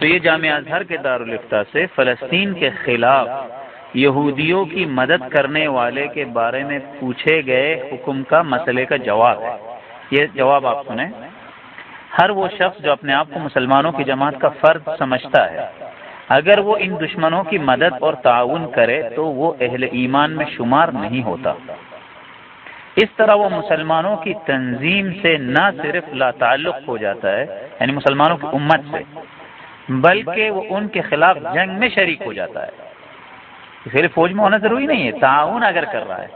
تو یہ جامعہ اظہر کے دارالفتہ سے فلسطین کے خلاف یہودیوں کی مدد کرنے والے کے بارے میں پوچھے گئے حکم کا مسئلے کا جواب ہے۔ یہ جواب آپ سنیں۔ ہر وہ شخص جو اپنے آپ کو مسلمانوں کی جماعت کا فرد سمجھتا ہے۔ اگر وہ ان دشمنوں کی مدد اور تعاون کرے تو وہ اہل ایمان میں شمار نہیں ہوتا۔ اس طرح وہ مسلمانوں کی تنظیم سے نہ صرف لا تعلق ہو جاتا ہے یعنی مسلمانوں کی امت سے بلکہ وہ ان کے خلاف جنگ میں شریک ہو جاتا ہے۔ صرف فوج میں ہونا ضروری نہیں ہے، تعاون اگر کر رہا ہے۔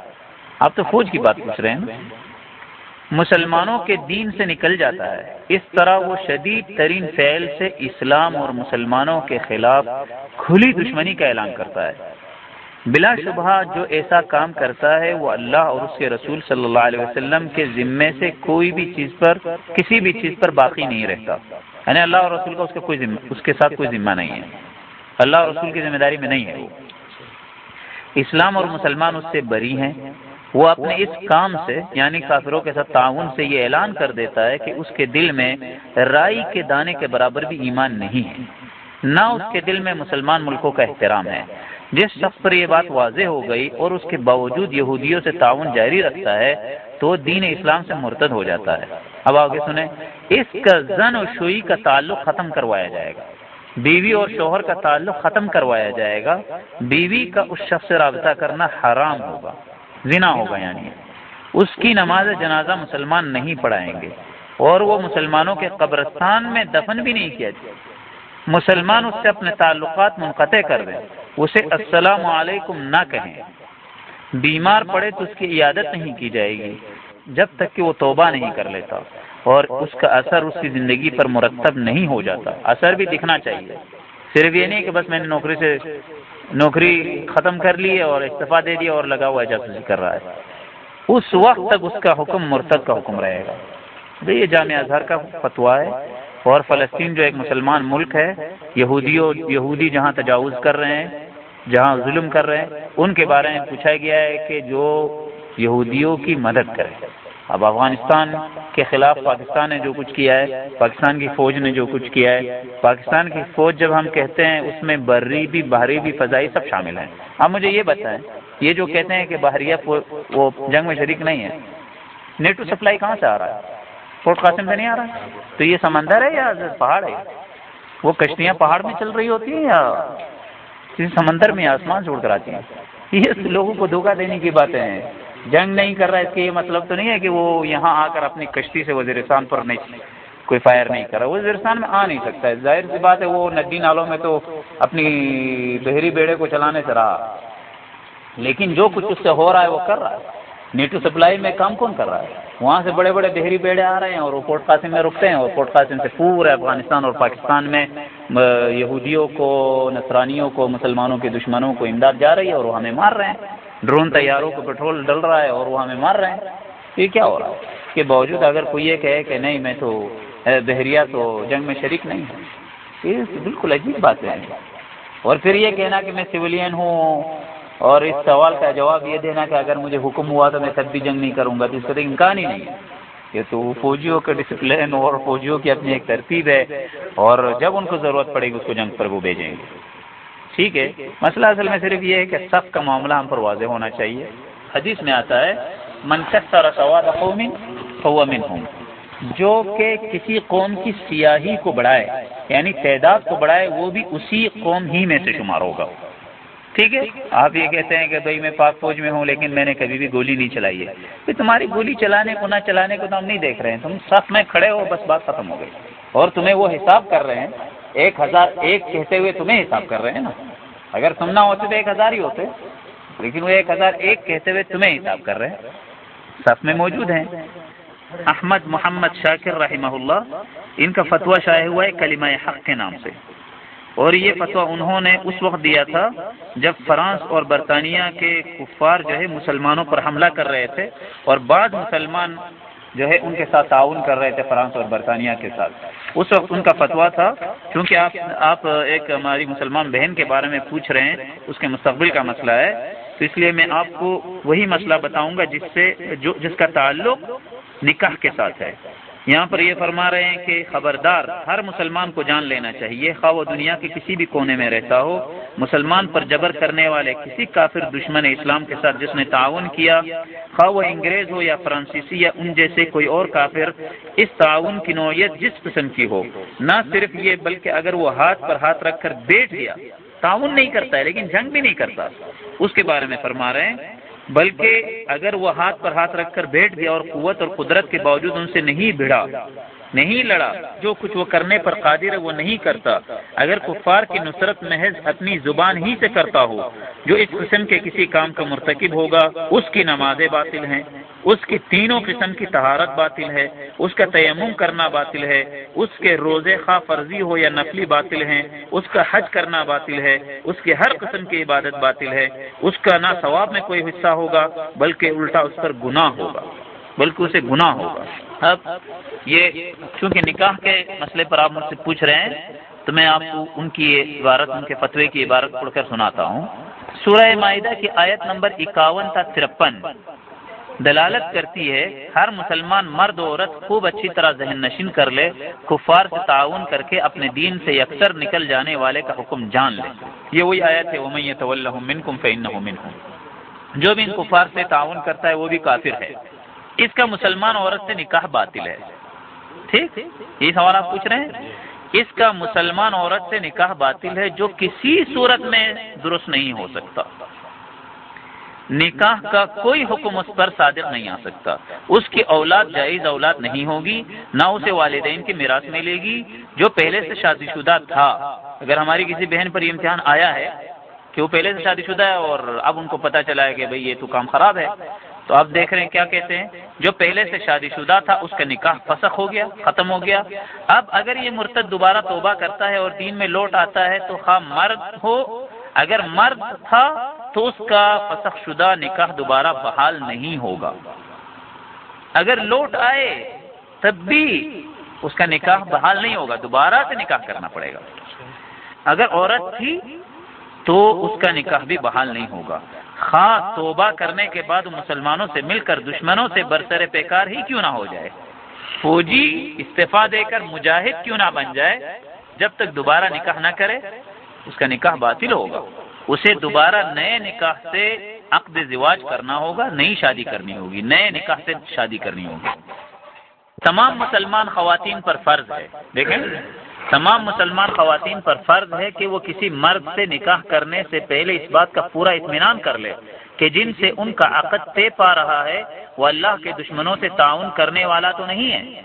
آپ تو فوج کی بات پوچھ رہے ہیں مسلمانوں کے دین سے نکل جاتا ہے۔ اس طرح وہ شدید ترین فعل سے اسلام اور مسلمانوں کے خلاف کھلی دشمنی کا اعلان کرتا ہے۔ بلا شبہ جو ایسا کام کرتا ہے، وہ اللہ اور اس کے رسول صلی اللہ علیہ وسلم کے ذمے سے کوئی بھی چیز پر، کسی بھی چیز پر باقی نہیں رہتا۔ یعنی اللہ اور رسول کا اس کا کوئی ذمہ اس کے ساتھ کوئی ذمہ نہیں ہے۔ اللہ اور رسول کی ذمہ داری میں نہیں ہے وہ۔ اسلام اور مسلمان اس سے بری ہیں۔ وہ اپنے اس کام سے یعنی کافروں کے ساتھ تعاون سے یہ اعلان کر دیتا ہے کہ اس کے دل میں رائی کے دانے کے برابر بھی ایمان نہیں ہے۔ نہ اس کے دل میں مسلمان ملکوں کا احترام ہے۔ جس شخص پر یہ بات واضح ہو گئی اور اس کے باوجود یہودیوں سے تعاون جاری رکھتا ہے، تو وہ دین اسلام سے مرتد ہو جاتا ہے۔ اب آگے سنیں، اس کا زن و شوئی کا تعلق ختم کروایا جائے گا۔ بیوی اور شوہر کا تعلق ختم کروایا جائے گا۔ بیوی کا اس شخص سے رابطہ کرنا حرام ہوگا، زنا ہوگا یعنی۔ اس کی نماز جنازہ مسلمان نہیں پڑھائیں گے۔ اور وہ مسلمانوں کے قبرستان میں دفن بھی نہیں کیا جائے۔ مسلمان اس سے اپنے تعلقات منقطع کر دیں۔ اسے السلام علیکم نہ کہیں۔ بیمار پڑے تو اس کی عیادت نہیں کی جائے گی۔ جب تک کہ وہ توبہ نہیں کر لیتا اور اس کا اثر اس کی زندگی پر مرتب نہیں ہو جاتا۔ اثر بھی دکھنا چاہیے۔ صرف یہ نہیں کہ بس میں نے نوکری سے نوکری ختم کر لی ہے اور استعفیٰ دے دیا اور لگا ہوا جاسوسی کر رہا ہے۔ اس وقت تک اس کا حکم مرتب کا حکم رہے گا۔ یہ جامعہ اظہر کا فتویٰ ہے۔ اور فلسطین جو ایک مسلمان ملک ہے، یہودیوں، یہودی جہاں تجاوز کر رہے ہیں، جہاں ظلم کر رہے ہیں، ان کے بارے میں پوچھا گیا ہے کہ جو یہودیوں کی مدد کرے۔ اب افغانستان کے خلاف پاکستان نے جو کچھ کیا ہے، پاکستان کی فوج نے جو کچھ کیا ہے، پاکستان کی فوج جب ہم کہتے ہیں اس میں بری بھی باہری بھی فضائی سب شامل ہیں۔ اب مجھے یہ بتائیں، یہ جو کہتے ہیں کہ بحریہ وہ جنگ میں شریک نہیں ہے نیٹو سپلائی کہاں سے آ رہا ہے؟ فورٹ قاسم سے نہیں آ رہا؟ تو یہ سمندر ہے یا پہاڑ ہے؟ وہ کشتیاں پہاڑ میں چل رہی ہوتی ہیں یا کسی سمندر میں آسمان چھوڑ کر آتی ہیں؟ یہ لوگوں کو دھوکہ دینے کی باتیں ہیں۔ جنگ نہیں کر رہا اس کے یہ مطلب تو نہیں ہے کہ وہ یہاں آ کر اپنی کشتی سے وزیرستان پر نہیں، کوئی فائر نہیں کر رہا۔ وزیرستان میں آ نہیں سکتا۔ ہے ظاہر سی بات ہے، وہ ندی نالوں میں تو اپنی بحری بیڑے کو چلانے سے رہا۔ لیکن جو کچھ اس سے ہو رہا ہے، وہ کر رہا ہے۔ نیٹو سپلائی میں کام کون کر رہا ہے؟ وہاں سے بڑے بڑے بحری بیڑے آ رہے ہیں اور وہ پورٹ قاسم میں رکتے ہیں اور پورٹ قاسم سے پورے افغانستان اور پاکستان میں یہودیوں کو، نصرانیوں کو، مسلمانوں کے دشمنوں کو امداد جا رہی ہے اور وہ ہمیں مار رہے ہیں۔ ڈرون طیاروں کو پیٹرول ڈل رہا ہے اور وہ ہمیں مار رہے ہیں۔ یہ کیا ہو رہا ہے؟ کے باوجود اگر کوئی یہ کہے کہ نہیں، میں تو بحریہ تو جنگ میں شریک نہیں ہوں۔ یہ بالکل عجیب بات ہے اور پھر یہ کہنا کہ میں سویلین ہوں اور اس سوال کا جواب یہ دینا کہ اگر مجھے حکم ہوا تو میں تب بھی جنگ نہیں کروں گا۔ تو اس کا تو امکان ہی نہیں ہے۔ یہ تو فوجیوں کا ڈسپلن اور فوجیوں کی اپنی ایک ترتیب ہے اور جب ان کو ضرورت پڑے گی اس کو جنگ پر وہ بھیجیں گے۔ ٹھیک ہے، مسئلہ اصل میں صرف یہ ہے کہ سب کا معاملہ ہم پر واضح ہونا چاہیے۔ حدیث میں آتا ہے منقصر سواد قوم من ہوں جو کہ کسی قوم کی سیاہی کو بڑھائے یعنی تعداد کو بڑھائے، وہ بھی اسی قوم ہی میں سے شمار ہوگا۔ ٹھیک ہے؟ آپ یہ کہتے ہیں کہ بھائی میں پاک فوج میں ہوں، لیکن میں نے کبھی بھی گولی نہیں چلائی ہے۔ پھر تمہاری گولی چلانے کو نہ چلانے کو تو ہم نہیں دیکھ رہے ہیں۔ تم سخت میں کھڑے ہو، بس بات ختم ہو گئی۔ اور تمہیں وہ حساب کر رہے ہیں، ایک ہزار ایک کہتے ہوئے تمہیں حساب کر رہے ہیں نا۔ اگر تم نہ ہوتے تو ایک ہزار ہی ہوتے، لیکن وہ ایک ہزار ایک کہتے ہوئے تمہیں حساب کر رہے ہیں۔ سب میں موجود ہیں۔ احمد محمد شاکر رحمہ اللہ، ان کا فتویٰ شائع ہوا ہے کلمہ حق کے نام سے۔ اور یہ فتویٰ انہوں نے اس وقت دیا تھا جب فرانس اور برطانیہ کے کفار جو ہے مسلمانوں پر حملہ کر رہے تھے، اور بعض مسلمان جو ہے ان کے ساتھ تعاون کر رہے تھے فرانس اور برطانیہ کے ساتھ۔ اس وقت ان کا فتویٰ تھا کیونکہ آپ آپ ایک ہماری مسلمان بہن کے بارے میں پوچھ رہے ہیں، اس کے مستقبل کا مسئلہ ہے۔ تو اس لیے میں آپ کو وہی مسئلہ بتاؤں گا جس سے جو جس کا تعلق نکاح کے ساتھ ہے۔ یہاں پر یہ فرما رہے ہیں کہ خبردار، ہر مسلمان کو جان لینا چاہیے۔ خواہ وہ دنیا کے کسی بھی کونے میں رہتا ہو، مسلمان پر جبر کرنے والے کسی کافر دشمن اسلام کے ساتھ جس نے تعاون کیا، خواہ وہ انگریز ہو یا فرانسیسی یا ان جیسے کوئی اور کافر، اس تعاون کی نوعیت جس قسم کی ہو، نہ صرف یہ، بلکہ اگر وہ ہاتھ پر ہاتھ رکھ کر بیٹھ گیا، تعاون نہیں کرتا ہے، لیکن جنگ بھی نہیں کرتا۔ اس کے بارے میں فرما رہے ہیں بلکہ اگر وہ ہاتھ پر ہاتھ رکھ کر بیٹھ گیا اور قوت اور قدرت کے باوجود ان سے نہیں بھڑا نہیں لڑا۔ جو کچھ وہ کرنے پر قادر ہے وہ نہیں کرتا۔ اگر کفار کی نصرت محض اپنی زبان ہی سے کرتا ہو، جو اس قسم کے کسی کام کا مرتکب ہوگا، اس کی نمازیں باطل ہیں۔ اس کی تینوں قسم کی تہارت باطل ہے۔ اس کا تیمم کرنا باطل ہے۔ اس کے روزے خواہ فرضی ہو یا نفلی باطل ہیں۔ اس کا حج کرنا باطل ہے۔ اس کی ہر قسم کی عبادت باطل ہے۔ اس کا نہ ثواب میں کوئی حصہ ہوگا، بلکہ الٹا اس پر گناہ ہوگا۔ بلکہ اسے گناہ ہوگا۔ اب یہ چونکہ نکاح کے مسئلے پر آپ مجھ سے پوچھ رہے ہیں، تو میں آپ کو ان کی عبارت، ان کے فتوے کی عبارت پڑھ کر سناتا ہوں۔ سورہ معاہدہ کی آیت نمبر اکاون تا ترپن۔ دلالت کرتی ہے، ہر مسلمان مرد و عورت خوب اچھی طرح ذہن نشین کر لے، کفار سے تعاون کر کے اپنے دین سے یکسر نکل جانے والے کا حکم جان لے۔ یہ وہی آیت ہے امن طلّہ منکم فإنه منکم جو بھی ان کفار سے تعاون کرتا ہے، وہ بھی کافر ہے۔ اس کا مسلمان عورت سے نکاح باطل ہے۔ ٹھیک؟ یہ سوال آپ پوچھ رہے ہیں؟ اس کا مسلمان عورت سے نکاح باطل ہے جو کسی صورت میں درست نہیں ہو سکتا۔ نکاح کا کوئی حکم اس پر صادق نہیں آ سکتا۔ اس کی اولاد جائز اولاد نہیں ہوگی، نہ اسے والدین کی میراث ملے گی، جو پہلے سے شادی شدہ تھا۔ اگر ہماری کسی بہن پر یہ امتحان آیا ہے کہ وہ پہلے سے شادی شدہ ہے اور اب ان کو پتا چلا ہے کہ بھئی یہ تو کام خراب ہے تو آپ دیکھ رہے ہیں کیا کہتے ہیں؟ جو پہلے سے شادی شدہ تھا، اس کا نکاح فسخ ہو گیا، ختم ہو گیا۔ اب اگر یہ مرتد دوبارہ توبہ کرتا ہے اور دین میں لوٹ آتا ہے، تو خواہ مرد ہو، اگر مرد تھا، تو اس کا فسخ شدہ نکاح دوبارہ بحال نہیں ہوگا۔ اگر لوٹ آئے، تب بھی اس کا نکاح بحال نہیں ہوگا۔ دوبارہ سے نکاح کرنا پڑے گا۔ اگر عورت تھی، تو اس کا نکاح بھی بحال نہیں ہوگا۔ خاص توبہ کرنے کے بعد مسلمانوں سے مل کر دشمنوں سے برسر پیکار ہی کیوں نہ ہو جائے؟ فوجی استعفی دے کر مجاہد کیوں نہ بن جائے؟ جب تک دوبارہ نکاح نہ کرے، اس کا نکاح باطل ہوگا۔ اسے دوبارہ نئے نکاح سے عقد زواج کرنا ہوگا، نئی شادی کرنی ہوگی، نئے نکاح سے شادی کرنی ہوگی۔ تمام مسلمان خواتین پر فرض ہے۔ دیکھیں۔ تمام مسلمان خواتین پر فرض ہے کہ وہ کسی مرد سے نکاح کرنے سے پہلے اس بات کا پورا اطمینان کر لے کہ جن سے ان کا عقد طے پا رہا ہے، وہ اللہ کے دشمنوں سے تعاون کرنے والا تو نہیں ہے۔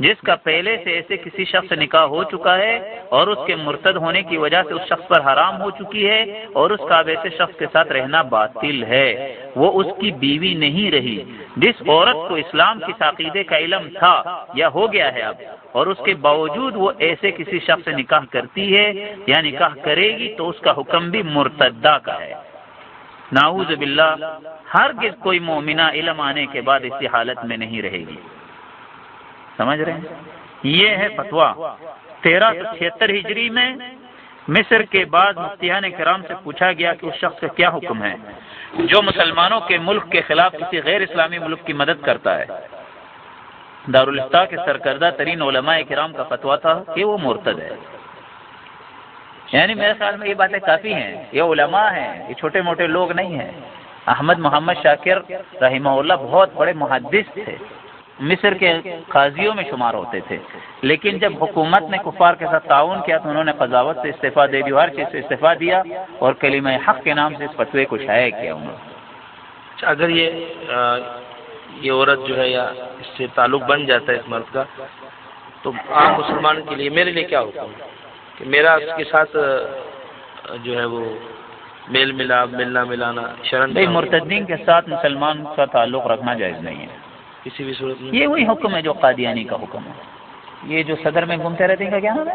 جس کا پہلے سے ایسے کسی شخص سے نکاح ہو چکا ہے اور اس کے مرتد ہونے کی وجہ سے اس شخص پر حرام ہو چکی ہے اور اس کا اب ایسے شخص کے ساتھ رہنا باطل ہے۔ وہ اس کی بیوی نہیں رہی۔ جس عورت کو اسلام کی عقیدے کا علم تھا یا ہو گیا ہے اب، اور اس کے باوجود وہ ایسے کسی شخص سے نکاح کرتی ہے یا نکاح کرے گی تو اس کا حکم بھی مرتدہ کا ہے۔ ناؤز باللہ ہر کوئی مومنہ علم آنے کے بعد اسی حالت میں نہیں رہے گی۔ سمجھ رہے ہیں؟ یہ ہے فتوا تیرہ سو چھہتر ہجری میں مصر کے بعد مفتیان کرام سے پوچھا گیا کہ اس شخص کا کیا حکم ہے۔ جو مسلمانوں کے ملک کے خلاف کسی غیر اسلامی ملک کی مدد کرتا ہے۔ دارالفتا کے سرکردہ ترین علماء کرام کا فتوا تھا کہ وہ مرتد ہے۔ یعنی میرے خیال میں یہ باتیں کافی ہیں۔ یہ علماء ہیں۔ یہ چھوٹے موٹے لوگ نہیں ہیں۔ احمد محمد شاکر رحمہ اللہ بہت بڑے محدث تھے۔ مصر کے قاضیوں میں شمار ہوتے تھے۔ لیکن جب حکومت نے کفار کے ساتھ تعاون کیا تو انہوں نے قضاوت سے استعفیٰ دے دی ہر چیز سے استعفیٰ دیا اور کلمہ حق کے نام سے اس فتوے کو شائع کیا انہوں نے۔ اچھا اگر یہ یہ عورت جو ہے یا اس سے تعلق بن جاتا ہے اس مرد کا تو عام مسلمان کے لیے میرے لیے کیا حکم؟ کہ میرا اس کے ساتھ جو ہے وہ میل ملا ملنا ملانا شرن مرتدین کے ساتھ مسلمان کا تعلق رکھنا جائز نہیں ہے۔ کسی بھی صورت میں۔ یہ وہی حکم ہے جو قادیانی کا حکم ہے۔ یہ جو صدر میں گھومتے رہتے ہیں کا کیا نام ہے؟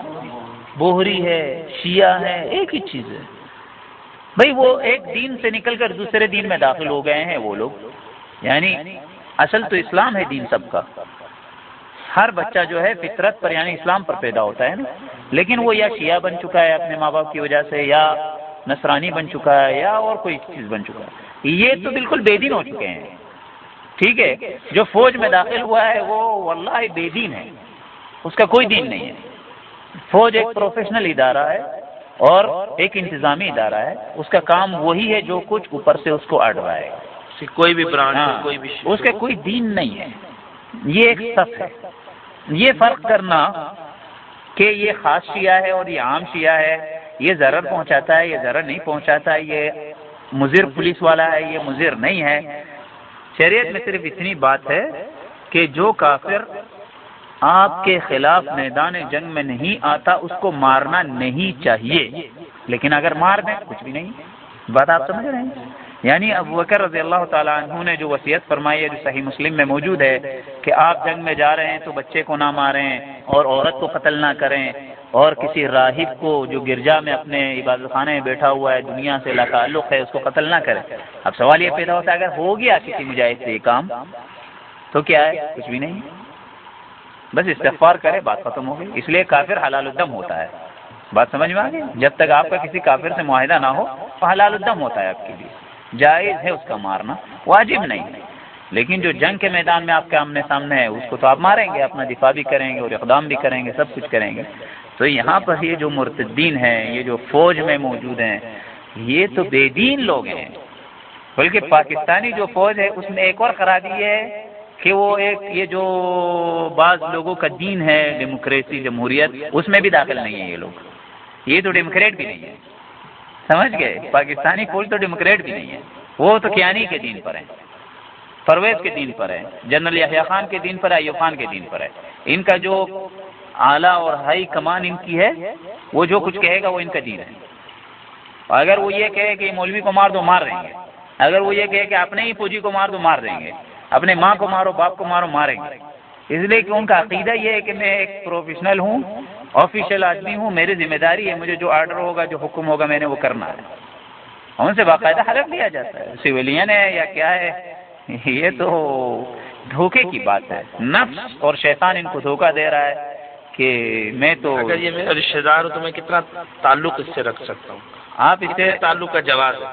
بوہری ہے، شیعہ ہے، ایک ہی چیز ہے۔ بھائی، وہ ایک دین سے نکل کر دوسرے دین میں داخل ہو گئے ہیں وہ لوگ۔ یعنی اصل تو اسلام ہے دین سب کا۔ ہر بچہ جو ہے فطرت پر یعنی اسلام پر پیدا ہوتا ہے نا۔ لیکن وہ یا شیعہ بن چکا ہے اپنے ماں باپ کی وجہ سے، یا نصرانی بن چکا ہے، یا اور کوئی چیز بن چکا ہے۔ یہ تو بالکل بے دین ہو چکے ہیں۔ ٹھیک ہے جو فوج میں داخل ہوا ہے وہ واللہ بے دین ہے۔ اس کا کوئی دین نہیں ہے۔ فوج ایک پروفیشنل ادارہ ہے اور ایک انتظامی ادارہ ہے۔ اس کا کام وہی ہے جو کچھ اوپر سے اس کو ہے۔ کوئی بھی برانڈ ہاں، کوئی بھی اس کا کوئی دین نہیں ہے۔ یہ ایک صف ہے۔ یہ فرق کرنا کہ یہ خاص شیعہ ہے اور یہ عام شیعہ ہے۔ یہ ضرر پہنچاتا ہے یہ ضرر نہیں پہنچاتا۔ ہے یہ مضر پولیس والا ہے یہ مضر نہیں ہے۔ شریعت میں صرف اتنی بات ہے کہ جو کافر آپ کے خلاف میدان جنگ میں نہیں آتا، اس کو مارنا نہیں چاہیے۔ لیکن اگر مار دیں، کچھ بھی نہیں۔ بات آپ سمجھ رہے ہیں؟ یعنی ابو بکر رضی اللہ تعالیٰ عنہ نے جو وصیت فرمائی ہے، جو صحیح مسلم میں موجود ہے، کہ آپ جنگ میں جا رہے ہیں تو بچے کو نہ ماریں اور عورت کو قتل نہ کریں۔ اور کسی راہب کو جو گرجا میں اپنے عبادت خانے میں بیٹھا ہوا ہے، دنیا سے تعلق ہے، اس کو قتل نہ کریں۔ اب سوال یہ پیدا ہوتا ہے، اگر ہو گیا کسی مجاہد سے یہ کام، تو کیا ہے؟ کچھ بھی نہیں۔ بس استغفار کرے، بات ختم ہو گئی۔ اس لیے کافر حلال الدم ہوتا ہے۔ بات سمجھ میں آ گئی؟ جب تک آپ کا کسی کافر سے معاہدہ نہ ہو، تو حلال الدم ہوتا ہے آپ کے لیے۔ جائز ہے اس کا مارنا، واجب نہیں۔ لیکن جو جنگ کے میدان میں آپ کے آمنے سامنے ہے، اس کو تو آپ ماریں گے، اپنا دفاع بھی کریں گے اور اقدام بھی کریں گے، سب کچھ کریں گے۔ تو یہاں پر یہ جو مرتدین ہیں، یہ جو فوج میں موجود ہیں، یہ تو بے دین لوگ ہیں۔ بلکہ پاکستانی جو فوج ہے، اس میں ایک اور خرابی ہے کہ وہ ایک، یہ جو بعض لوگوں کا دین ہے، ڈیموکریسی، جمہوریت، اس میں بھی داخل نہیں ہے یہ لوگ۔ یہ تو ڈیموکریٹ بھی نہیں ہے۔ سمجھ گئے؟ پاکستانی فوج تو ڈیموکریٹ بھی نہیں ہے۔ وہ تو کیانی کے دین پر ہے پرویز کے دین پر ہے، جنرل یحییٰ خان کے دین پر ہے، ایوب خان کے دین پر ہے۔ ان کا جو اعلیٰ اور ہائی کمان ان کی ہے، وہ جو کچھ کہے گا، وہ ان کا دین ہے۔ اگر وہ یہ کہے کہ مولوی کو مار دو، مار رہیں گے۔ اگر وہ یہ کہے کہ اپنے ہی فوجی کو مار دو، مار دیں گے۔ اپنے ماں کو مارو، باپ کو مارو، ماریں گے۔ اس لیے کہ ان کا عقیدہ یہ ہے کہ میں ایک پروفیشنل ہوں آفیشیل آدمی ہوں، میری ذمہ داری ہے، مجھے جو آرڈر ہوگا، جو حکم ہوگا، میں نے وہ کرنا ہے۔ ان سے باقاعدہ حلف لیا جاتا ہے۔ سویلین ہے یا کیا ہے؟ یہ تو دھوکے کی بات ہے۔ نفس اور شیطان ان کو دھوکہ دے رہا ہے کہ میں تو اگر یہ میرا رشتہ دار ہوں تو میں کتنا تعلق اس سے رکھ سکتا ہوں؟ آپ اس سے تعلق کا جواب ہے؟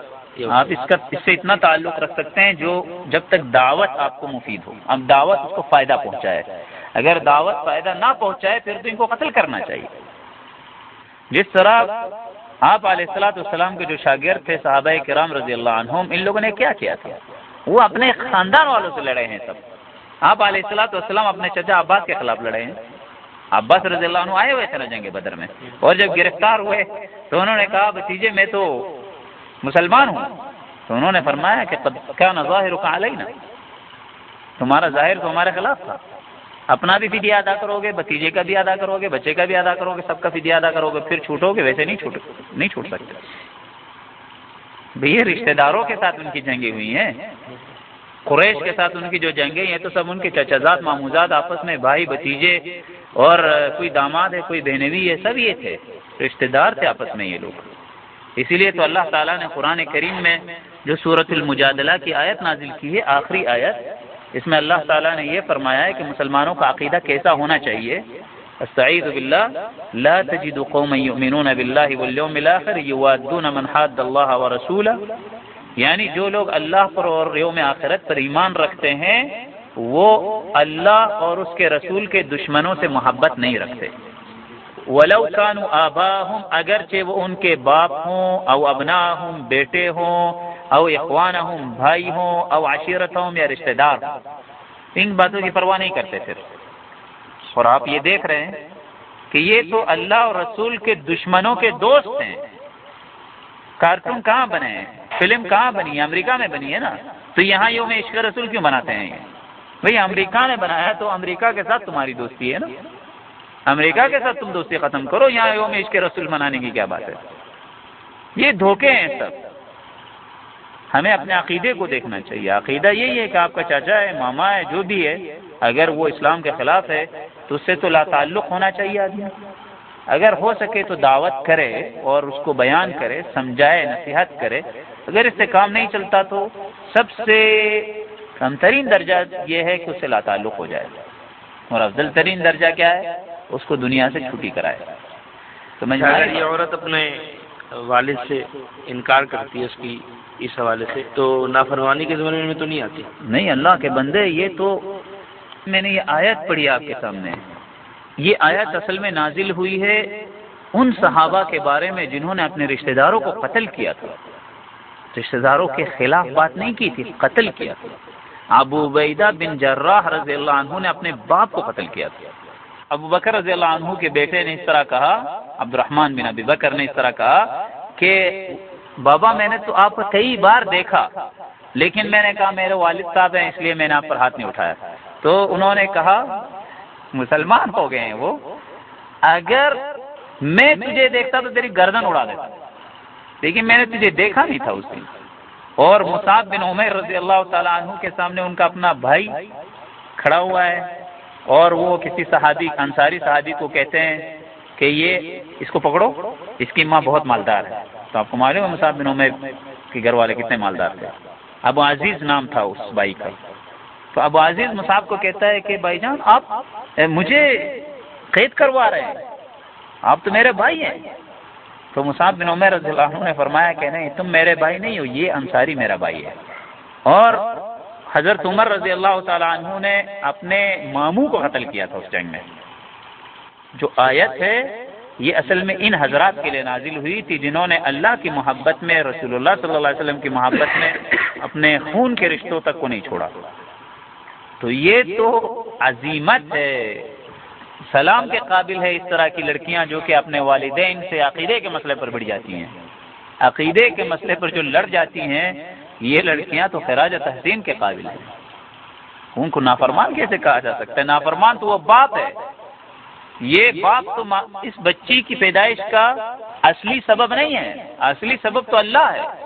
آپ اس کا اس سے اتنا تعلق رکھ سکتے ہیں جو جب تک دعوت آپ کو مفید ہو۔ اب دعوت اس کو فائدہ پہنچائے۔ اگر دعوت فائدہ نہ پہنچائے پھر تو ان کو قتل کرنا چاہیے۔ جس طرح آپ علیہ السلاۃ والسلام کے جو شاگرد تھے صحابہ کرام رضی اللہ عنہم ان لوگوں نے کیا کیا تھا؟ وہ اپنے خاندان والوں سے لڑے ہیں سب۔ آپ علیہ السلاۃ والسلام اپنے چچا عباس کے خلاف لڑے ہیں۔ عباس رضی اللہ عنہ آئے ہوئے تھے جنگ بدر میں۔ اور جب گرفتار ہوئے تو انہوں نے کہا بتیجے میں تو مسلمان ہوں۔ تو انہوں نے فرمایا کہ کیا نہ ظاہر کا علیہ تمہارا ظاہر تو ہمارے خلاف تھا۔ اپنا بھی فدیہ ادا کرو گے بتیجے کا بھی ادا کرو گے بچے کا بھی ادا کرو گے سب کا فدیہ ادا کرو گے پھر چھوٹو گے، ویسے نہیں چھوٹ نہیں چھوٹ سکتے۔ بھیا رشتہ داروں کے ساتھ ان کی جنگیں ہوئی ہیں۔ قریش کے ساتھ ان کی جو جنگیں ہیں تو سب ان کے چچازاد ماموزاد آپس میں، بھائی بتیجے اور کوئی داماد ہے، کوئی بہنوی ہے، سب یہ تھے۔ رشتہ دار تھے آپس میں یہ لوگ۔ اسی لیے تو اللہ تعالیٰ نے قرآن کریم میں جو صورت المجادلہ کی آیت نازل کی ہے، آخری آیت، اس میں اللہ تعالیٰ نے یہ فرمایا ہے کہ مسلمانوں کا عقیدہ کیسا ہونا چاہیے۔ استعید باللہ لا تجد قوم یؤمنون باللہ والیوم الاخر یوادون من حاد اللہ ورسولہ یعنی جو لوگ اللہ پر اور یوم آخرت پر ایمان رکھتے ہیں، وہ اللہ اور اس کے رسول کے دشمنوں سے محبت نہیں رکھتے۔ ولو کانو آبا ہوں اگرچہ وہ ان کے باپ ہوں، او ابنا ہوں بیٹے ہوں، او اخوان ہوں بھائی ہوں، او عشیرت ہوں یا رشتہ دار ان باتوں کی پرواہ نہیں کرتے پھر۔ اور آپ یہ دیکھ رہے ہیں کہ یہ تو اللہ اور رسول کے دشمنوں کے دوست ہیں۔ کارٹون کہاں بنے ہیں؟ فلم کہاں بنی ہے؟ امریکہ میں بنی ہے نا۔ تو یہاں یوم عشق رسول کیوں بناتے ہیں؟ بھائی امریکہ نے بنایا تو امریکہ کے ساتھ تمہاری دوستی ہے نا۔ امریکہ کے ساتھ تم دوستی ختم کرو، یہاں یوم عشق رسول منانے کی کیا بات ہے؟ یہ دھوکے ہیں سب۔ ہمیں اپنے عقیدے کو دیکھنا چاہیے۔ عقیدہ یہی ہے کہ آپ کا چاچا ہے، ماما ہے، جو بھی ہے۔ اگر وہ اسلام کے خلاف ہے تو اس سے تو لا تعلق ہونا چاہیے آدمی۔ اگر ہو سکے تو دعوت کرے اور اس کو بیان کرے سمجھائے نصیحت کرے۔ اگر اس سے کام نہیں چلتا تو سب سے کم ترین درجہ یہ ہے کہ اس سے لا تعلق ہو جائے۔ اور افضل ترین درجہ کیا ہے؟ اس کو دنیا سے چھٹی کرائے۔ تو میں یہ عورت اپنے والد سے انکار کرتی ہے اس کی اس حوالے سے تو نافرمانی کے زمانے میں تو نہیں آتی؟ نہیں اللہ کے بندے یہ تو میں نے یہ آیت پڑھی آپ کے سامنے۔ یہ آیت اصل میں نازل ہوئی ہے ان صحابہ کے بارے میں جنہوں نے اپنے رشتہ داروں کو قتل کیا تھا۔ رشتہ داروں کے خلاف بات نہیں کی تھی، قتل کیا تھا۔ ابو عبیدہ بن جراح رضی اللہ عنہ نے اپنے باپ کو قتل کیا تھا۔ ابو بکر رضی اللہ عنہ کے بیٹے نے اس طرح کہا عبد الرحمان بن ابی بکر نے اس طرح کہا کہ، بابا میں نے تو آپ کو کئی بار دیکھا، لیکن میں نے کہا میرے والد صاحب ہیں، اس لیے میں نے آپ پر ہاتھ نہیں اٹھایا تو انہوں نے کہا، مسلمان ہو گئے ہیں وہ، اگر میں تجھے دیکھتا تو تیری گردن اڑا دیتا. لیکن میں نے تجھے دیکھا نہیں تھا اس دن۔ اور مصعب بن عمر رضی اللہ تعالیٰ عنہ کے سامنے ان کا اپنا بھائی کھڑا ہوا ہے، اور وہ کسی صحابی، انصاری صحابی کو کہتے ہیں کہ یہ اس کو پکڑو، اس کی ماں بہت مالدار ہے۔ تو آپ کو معلوم ہے مصعب بن عمر کے گھر والے کتنے مالدار تھے۔ ابو عزیز نام تھا اس بھائی کا۔ تو ابو عزیز مصعب کو کہتا ہے کہ بھائی جان، آپ مجھے قید کروا رہے ہیں۔ آپ تو میرے بھائی ہیں۔ تو مصعب بن عمر رضی اللہ عنہ نے فرمایا کہ نہیں، تم میرے بھائی نہیں ہو، یہ انصاری میرا بھائی ہے۔ اور حضرت عمر رضی اللہ تعالیٰ عنہ نے اپنے ماموں کو قتل کیا تھا اس جنگ میں۔ جو آیت ہے، یہ اصل میں ان حضرات کے لیے نازل ہوئی تھی، جنہوں نے اللہ کی محبت میں، رسول اللہ صلی اللہ علیہ وسلم کی محبت میں اپنے خون کے رشتوں تک کو نہیں چھوڑا۔ تو یہ تو عظیمت ہے۔ سلام کے قابل ہے اس طرح کی لڑکیاں جو کہ اپنے والدین سے عقیدے کے مسئلے پر بڑھ جاتی ہیں۔ عقیدے کے مسئلے پر جو لڑ جاتی ہیں، یہ لڑکیاں تو خراج تحسین کے قابل ہیں۔ ان کو نافرمان کیسے کہا جا سکتا ہے؟ نافرمان تو وہ باپ ہے۔ یہ باپ تو اس بچی کی پیدائش کا اصلی سبب نہیں ہے۔ اصلی سبب تو اللہ ہے۔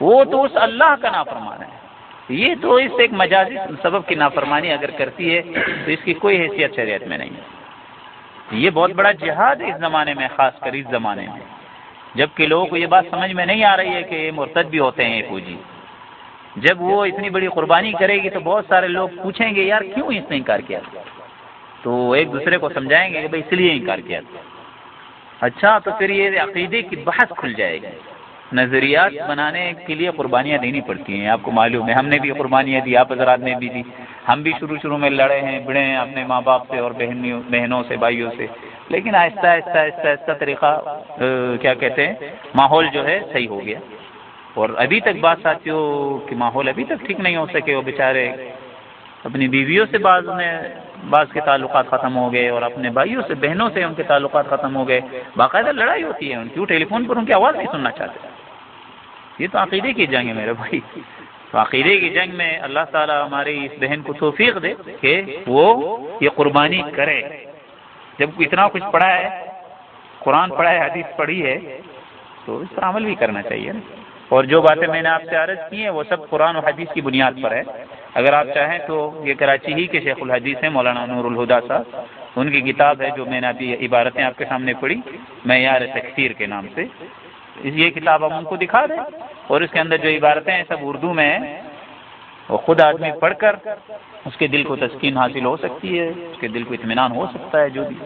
وہ تو اس اللہ کا نافرمان ہے۔ یہ تو اس ایک مجازی سبب کی نافرمانی اگر کرتی ہے، تو اس کی کوئی حیثیت شریعت میں نہیں ہے۔ یہ بہت بڑا جہاد ہے اس زمانے میں، خاص کر اس زمانے میں۔ جبکہ لوگوں کو یہ بات سمجھ میں نہیں آ رہی ہے کہ مرتد بھی ہوتے ہیں یہ فوجی۔ جب وہ اتنی بڑی قربانی کرے گی تو بہت سارے لوگ پوچھیں گے، یار کیوں اس نے انکار کیا؟ تو ایک دوسرے کو سمجھائیں گے کہ بھائی اس لیے انکار کیا۔ اچھا تو پھر یہ عقیدے کی بحث کھل جائے گی۔ نظریات بنانے کے لیے قربانیاں دینی پڑتی ہیں، آپ کو معلوم ہے، ہم نے بھی قربانیاں دی، آپ حضرات نے بھی دی۔ ہم بھی شروع شروع میں لڑے ہیں بڑے ہیں اپنے ماں باپ سے اور بہنوں بہنوں سے، بھائیوں سے۔ لیکن آہستہ آہستہ آہستہ آہستہ طریقہ کیا کہتے ہیں، ماحول جو ہے صحیح ہو گیا۔ اور ابھی تک بات ساتھیوں کہ ماحول ابھی تک ٹھیک نہیں ہو سکے وہ بیچارے اپنی بیویوں سے بعض میں بعض کے تعلقات ختم ہو گئے اور اپنے بھائیوں سے، بہنوں سے ان کے تعلقات ختم ہو گئے۔ باقاعدہ لڑائی ہوتی ہے ان کی ٹیلی فون پر ان کی آواز نہیں سننا چاہتے۔ یہ تو عقیدے کی جنگ ہے میرے بھائی۔ تو عقیدے کی جنگ میں اللہ تعالیٰ ہماری اس بہن کو توفیق دے کہ وہ یہ قربانی کرے۔ جب اتنا کچھ پڑھا ہے، قرآن پڑھا ہے، حدیث پڑھی ہے، تو اس پر عمل بھی کرنا چاہیے نا۔ اور جو باتیں میں نے آپ سے عرض کی ہیں، وہ سب قرآن و حدیث کی بنیاد پر ہے اگر آپ چاہیں تو یہ کراچی ہی کے شیخ الحدیث ہیں، مولانا نور الہدا صاحب۔ ان کی کتاب ہے جو میں نے ابھی عبارتیں آپ کے سامنے پڑھی، میں یار تکثیر کے نام سے۔ یہ کتاب ہم ان کو دکھا دیں اور اس کے اندر جو عبارتیں ہیں، سب اردو میں ہیں۔ وہ خود آدمی پڑھ کر اس کے دل کو تسکین حاصل ہو سکتی ہے، اس کے دل کو اطمینان ہو سکتا ہے، جو بھی۔